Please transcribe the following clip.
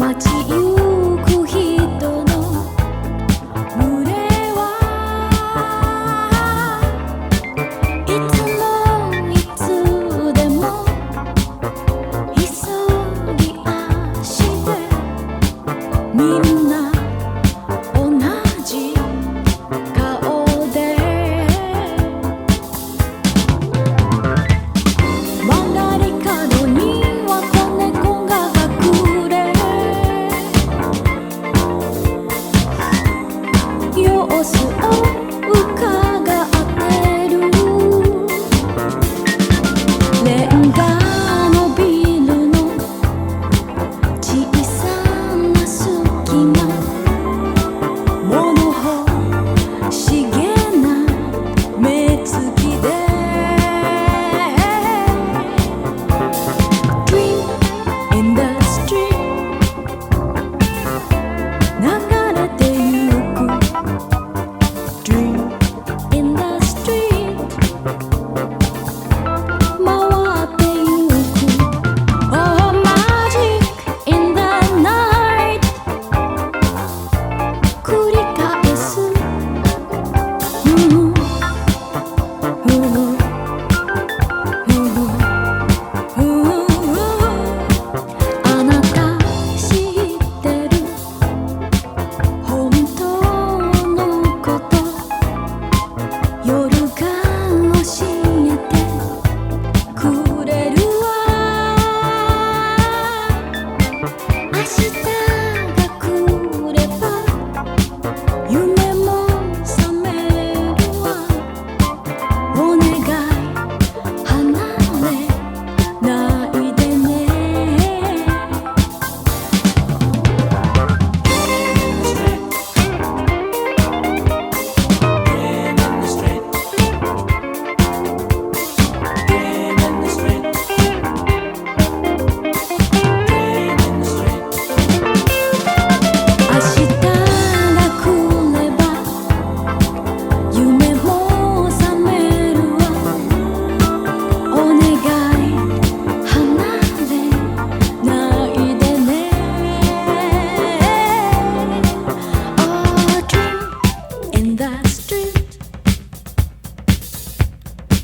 watching you